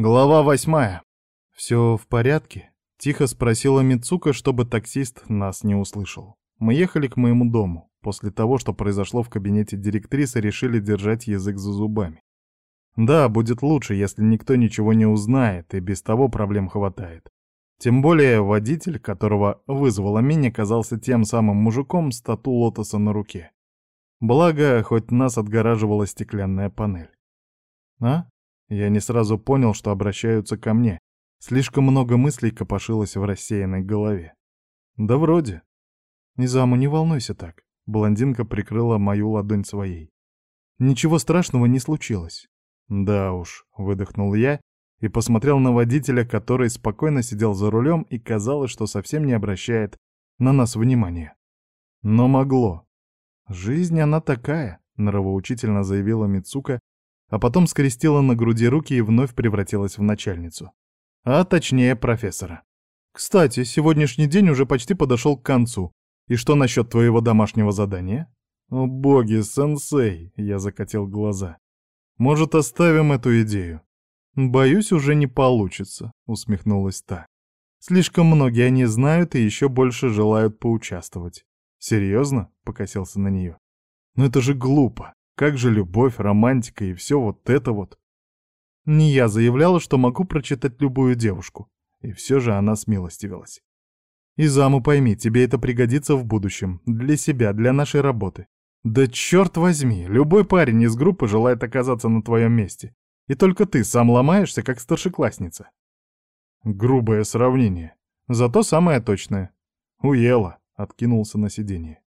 Глава восьмая. «Все в порядке?» — тихо спросила Мицука, чтобы таксист нас не услышал. Мы ехали к моему дому. После того, что произошло в кабинете директрисы, решили держать язык за зубами. Да, будет лучше, если никто ничего не узнает, и без того проблем хватает. Тем более водитель, которого вызвала Мини, казался тем самым мужиком с тату лотоса на руке. Благо, хоть нас отгораживала стеклянная панель. «А?» Я не сразу понял, что обращаются ко мне. Слишком много мыслей копошилось в рассеянной голове. «Да вроде». «Низаму, не волнуйся так». Блондинка прикрыла мою ладонь своей. «Ничего страшного не случилось». «Да уж», — выдохнул я и посмотрел на водителя, который спокойно сидел за рулем и казалось, что совсем не обращает на нас внимания. Но могло. «Жизнь она такая», — нравоучительно заявила Мицука, а потом скрестила на груди руки и вновь превратилась в начальницу. А точнее, профессора. «Кстати, сегодняшний день уже почти подошел к концу. И что насчет твоего домашнего задания?» «О боги, сенсей!» — я закатил глаза. «Может, оставим эту идею?» «Боюсь, уже не получится», — усмехнулась та. «Слишком многие они знают и еще больше желают поучаствовать». «Серьезно?» — покосился на нее. «Но это же глупо. Как же любовь, романтика и все вот это вот. Не я заявляла, что могу прочитать любую девушку. И все же она смилостивилась. И заму пойми, тебе это пригодится в будущем. Для себя, для нашей работы. Да черт возьми, любой парень из группы желает оказаться на твоем месте. И только ты сам ломаешься, как старшеклассница. Грубое сравнение. Зато самое точное. Уела, откинулся на сиденье.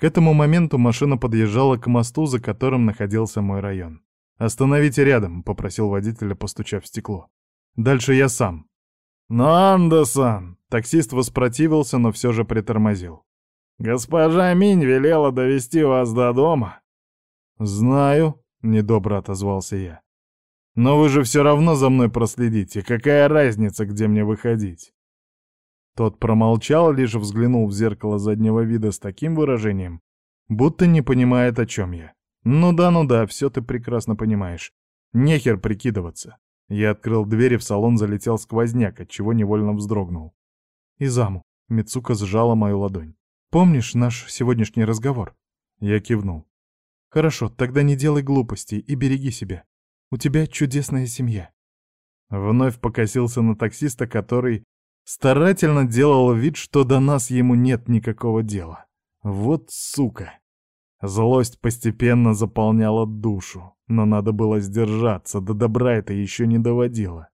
К этому моменту машина подъезжала к мосту, за которым находился мой район. «Остановите рядом», — попросил водителя, постучав в стекло. «Дальше я сам». «Но, Андерсон!» — таксист воспротивился, но все же притормозил. «Госпожа Минь велела довести вас до дома». «Знаю», — недобро отозвался я. «Но вы же все равно за мной проследите. Какая разница, где мне выходить?» Тот промолчал, лишь взглянул в зеркало заднего вида с таким выражением, будто не понимает, о чем я. «Ну да, ну да, все ты прекрасно понимаешь. Нехер прикидываться». Я открыл дверь и в салон залетел сквозняк, отчего невольно вздрогнул. «Изаму», — Мицука сжала мою ладонь. «Помнишь наш сегодняшний разговор?» Я кивнул. «Хорошо, тогда не делай глупостей и береги себя. У тебя чудесная семья». Вновь покосился на таксиста, который Старательно делал вид, что до нас ему нет никакого дела. Вот сука. Злость постепенно заполняла душу, но надо было сдержаться, до добра это еще не доводило.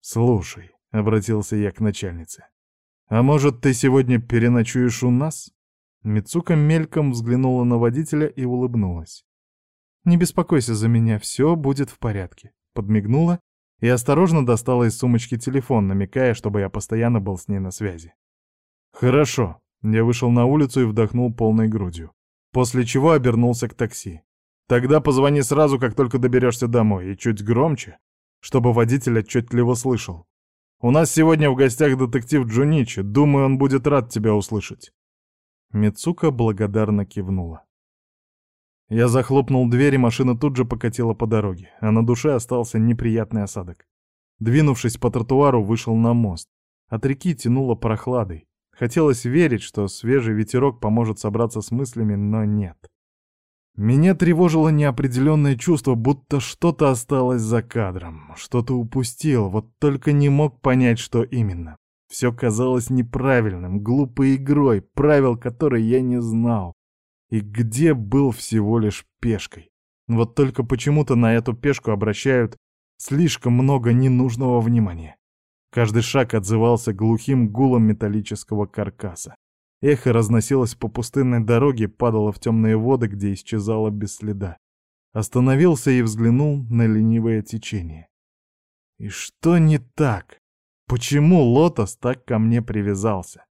«Слушай», — обратился я к начальнице, — «а может, ты сегодня переночуешь у нас?» Мицука мельком взглянула на водителя и улыбнулась. «Не беспокойся за меня, все будет в порядке», — подмигнула и осторожно достала из сумочки телефон, намекая, чтобы я постоянно был с ней на связи. «Хорошо». Я вышел на улицу и вдохнул полной грудью, после чего обернулся к такси. «Тогда позвони сразу, как только доберешься домой, и чуть громче, чтобы водитель отчетливо слышал. У нас сегодня в гостях детектив Джуничи, думаю, он будет рад тебя услышать». Мицука благодарно кивнула. Я захлопнул дверь, и машина тут же покатила по дороге, а на душе остался неприятный осадок. Двинувшись по тротуару, вышел на мост. От реки тянуло прохладой. Хотелось верить, что свежий ветерок поможет собраться с мыслями, но нет. Меня тревожило неопределенное чувство, будто что-то осталось за кадром, что-то упустил, вот только не мог понять, что именно. Все казалось неправильным, глупой игрой, правил которой я не знал и где был всего лишь пешкой. Вот только почему-то на эту пешку обращают слишком много ненужного внимания. Каждый шаг отзывался глухим гулом металлического каркаса. Эхо разносилось по пустынной дороге, падало в темные воды, где исчезало без следа. Остановился и взглянул на ленивое течение. И что не так? Почему Лотос так ко мне привязался?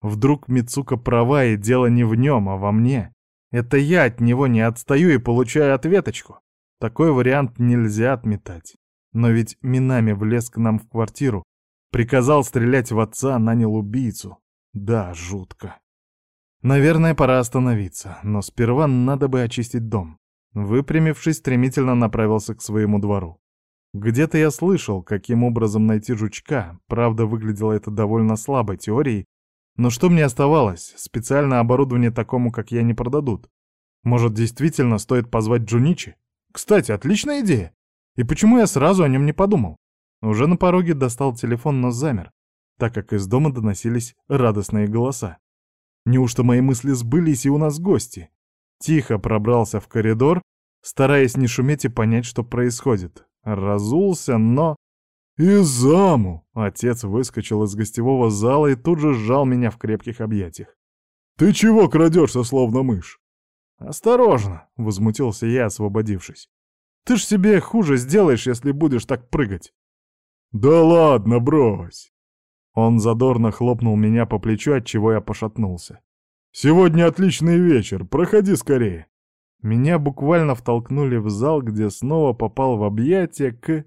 Вдруг Мицука права, и дело не в нем, а во мне? Это я от него не отстаю и получаю ответочку. Такой вариант нельзя отметать. Но ведь Минами влез к нам в квартиру, приказал стрелять в отца, нанял убийцу. Да, жутко. Наверное, пора остановиться, но сперва надо бы очистить дом. Выпрямившись, стремительно направился к своему двору. Где-то я слышал, каким образом найти жучка, правда, выглядело это довольно слабой теорией, но что мне оставалось? Специальное оборудование такому, как я, не продадут. Может, действительно стоит позвать Джуничи? Кстати, отличная идея. И почему я сразу о нем не подумал? Уже на пороге достал телефон, но замер, так как из дома доносились радостные голоса. Неужто мои мысли сбылись, и у нас гости? Тихо пробрался в коридор, стараясь не шуметь и понять, что происходит. Разулся, но... «Из заму!» Отец выскочил из гостевого зала и тут же сжал меня в крепких объятиях. «Ты чего крадешься, словно мышь?» «Осторожно!» — возмутился я, освободившись. «Ты ж себе хуже сделаешь, если будешь так прыгать!» «Да ладно, брось!» Он задорно хлопнул меня по плечу, от чего я пошатнулся. «Сегодня отличный вечер, проходи скорее!» Меня буквально втолкнули в зал, где снова попал в объятия к...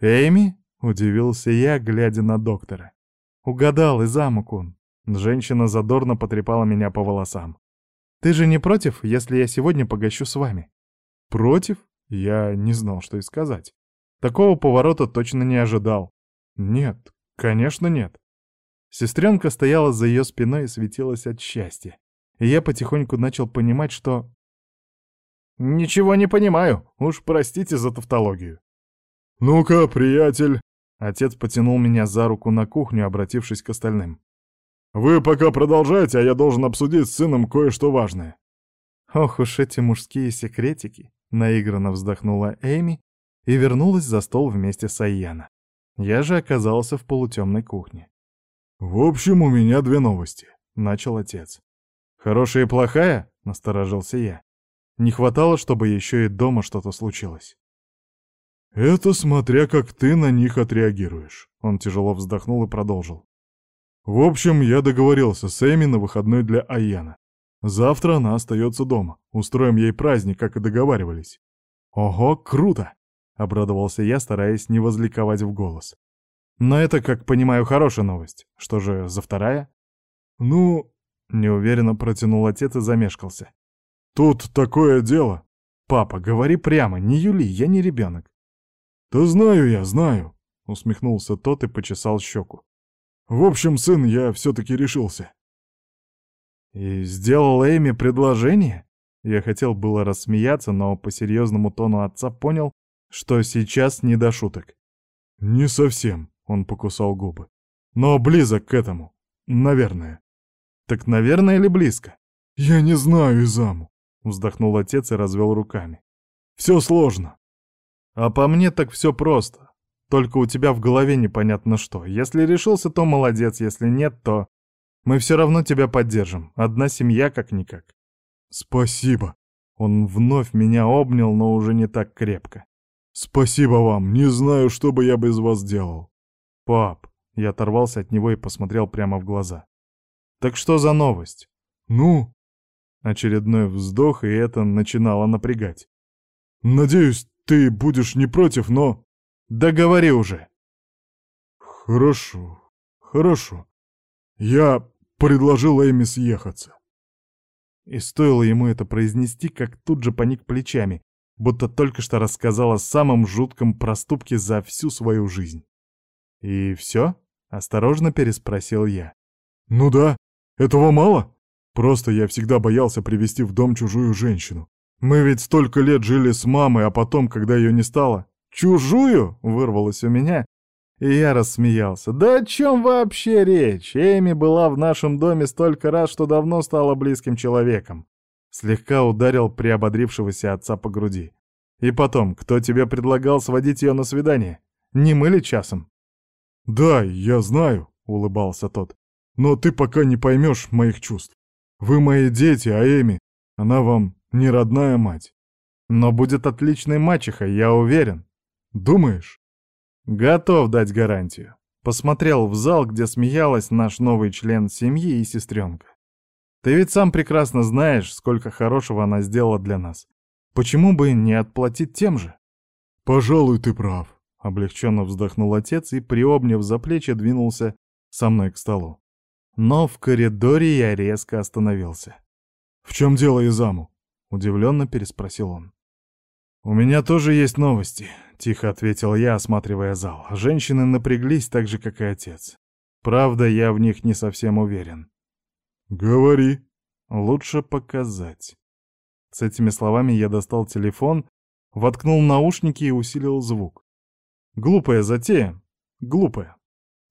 «Эйми?» — удивился я, глядя на доктора. «Угадал, и замок Женщина задорно потрепала меня по волосам. «Ты же не против, если я сегодня погощу с вами?» «Против?» Я не знал, что и сказать. Такого поворота точно не ожидал. «Нет, конечно нет». Сестренка стояла за ее спиной и светилась от счастья. И я потихоньку начал понимать, что... «Ничего не понимаю, уж простите за тавтологию». «Ну-ка, приятель!» Отец потянул меня за руку на кухню, обратившись к остальным. «Вы пока продолжайте, а я должен обсудить с сыном кое-что важное». «Ох уж эти мужские секретики!» — наигранно вздохнула Эми и вернулась за стол вместе с Айяна. Я же оказался в полутемной кухне. «В общем, у меня две новости», — начал отец. «Хорошая и плохая?» — насторожился я. Не хватало, чтобы еще и дома что-то случилось. «Это смотря как ты на них отреагируешь», — он тяжело вздохнул и продолжил. «В общем, я договорился с Эми на выходной для Айяна. Завтра она остается дома. Устроим ей праздник, как и договаривались». «Ого, круто!» — обрадовался я, стараясь не возликовать в голос. «Но это, как понимаю, хорошая новость. Что же, за вторая?» «Ну...» — неуверенно протянул отец и замешкался. «Тут такое дело...» «Папа, говори прямо, не Юли, я не ребенок. «Да знаю я, знаю», — усмехнулся тот и почесал щеку. «В общем, сын, я все-таки решился». «И сделал Эми предложение?» Я хотел было рассмеяться, но по серьезному тону отца понял, что сейчас не до шуток. «Не совсем», — он покусал губы. «Но близок к этому. Наверное». «Так наверное или близко?» «Я не знаю, Изаму», — вздохнул отец и развел руками. «Все сложно. А по мне так все просто. Только у тебя в голове непонятно что. Если решился, то молодец, если нет, то... Мы все равно тебя поддержим. Одна семья как-никак. Спасибо. Он вновь меня обнял, но уже не так крепко. Спасибо вам. Не знаю, что бы я без вас делал. Пап. Я оторвался от него и посмотрел прямо в глаза. Так что за новость? Ну? Очередной вздох, и это начинало напрягать. Надеюсь, ты будешь не против, но... Договори уже. Хорошо, хорошо. Я предложил Эми съехаться. И стоило ему это произнести, как тут же поник плечами, будто только что рассказал о самом жутком проступке за всю свою жизнь. «И все?» — осторожно переспросил я. «Ну да, этого мало. Просто я всегда боялся привести в дом чужую женщину. Мы ведь столько лет жили с мамой, а потом, когда ее не стало... «Чужую?» — вырвалось у меня, и я рассмеялся. «Да о чем вообще речь? Эми была в нашем доме столько раз, что давно стала близким человеком». Слегка ударил приободрившегося отца по груди. «И потом, кто тебе предлагал сводить ее на свидание? Не мы ли часом?» «Да, я знаю», — улыбался тот. «Но ты пока не поймешь моих чувств. Вы мои дети, а Эми, она вам не родная мать. Но будет отличной мачехой, я уверен. Думаешь? Готов дать гарантию. Посмотрел в зал, где смеялась наш новый член семьи и сестренка. Ты ведь сам прекрасно знаешь, сколько хорошего она сделала для нас. Почему бы не отплатить тем же? Пожалуй, ты прав. Облегченно вздохнул отец и, приобняв за плечи, двинулся со мной к столу. Но в коридоре я резко остановился. «В чем дело, Изаму?» — удивленно переспросил он. «У меня тоже есть новости», — тихо ответил я, осматривая зал. Женщины напряглись так же, как и отец. Правда, я в них не совсем уверен. «Говори». «Лучше показать». С этими словами я достал телефон, воткнул наушники и усилил звук. Глупая затея. Глупая.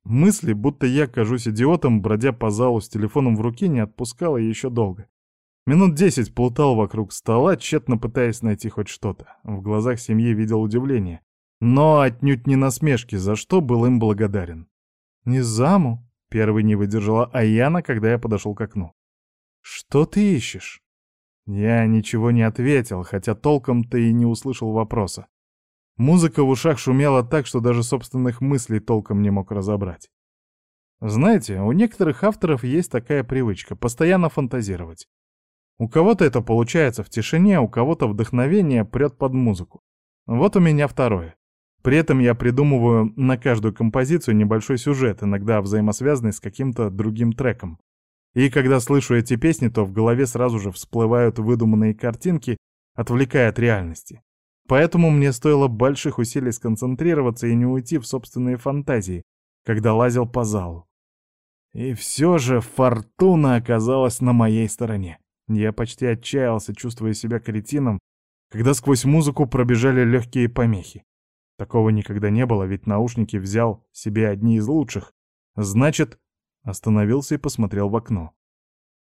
Мысли, будто я кажусь идиотом, бродя по залу с телефоном в руке, не отпускала еще долго. Минут десять плутал вокруг стола, тщетно пытаясь найти хоть что-то. В глазах семьи видел удивление. Но отнюдь не насмешки, за что был им благодарен. «Не заму?» — первый не выдержала Аяна, когда я подошел к окну. «Что ты ищешь?» Я ничего не ответил, хотя толком-то и не услышал вопроса. Музыка в ушах шумела так, что даже собственных мыслей толком не мог разобрать. Знаете, у некоторых авторов есть такая привычка — постоянно фантазировать. У кого-то это получается в тишине, у кого-то вдохновение прет под музыку. Вот у меня второе. При этом я придумываю на каждую композицию небольшой сюжет, иногда взаимосвязанный с каким-то другим треком. И когда слышу эти песни, то в голове сразу же всплывают выдуманные картинки, отвлекая от реальности. Поэтому мне стоило больших усилий сконцентрироваться и не уйти в собственные фантазии, когда лазил по залу. И все же фортуна оказалась на моей стороне. Я почти отчаялся, чувствуя себя кретином, когда сквозь музыку пробежали легкие помехи. Такого никогда не было, ведь наушники взял себе одни из лучших. Значит, остановился и посмотрел в окно.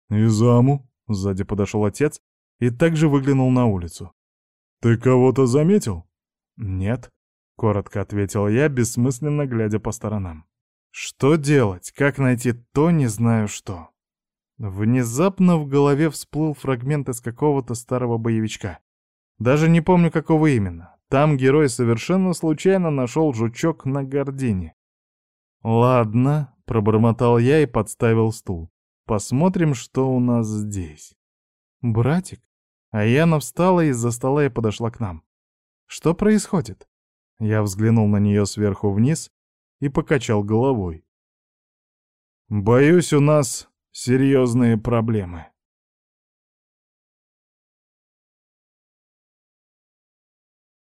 «Изаму?» — сзади подошел отец и также выглянул на улицу. «Ты кого-то заметил?» «Нет», — коротко ответил я, бессмысленно глядя по сторонам. «Что делать? Как найти то, не знаю что». Внезапно в голове всплыл фрагмент из какого-то старого боевичка. Даже не помню, какого именно. Там герой совершенно случайно нашел жучок на гордине. «Ладно», — пробормотал я и подставил стул. «Посмотрим, что у нас здесь». «Братик?» А Яна встала из-за стола и подошла к нам. «Что происходит?» Я взглянул на нее сверху вниз и покачал головой. «Боюсь, у нас серьезные проблемы.